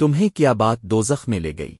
تمہیں کیا بات دوزخ میں لے گئی؟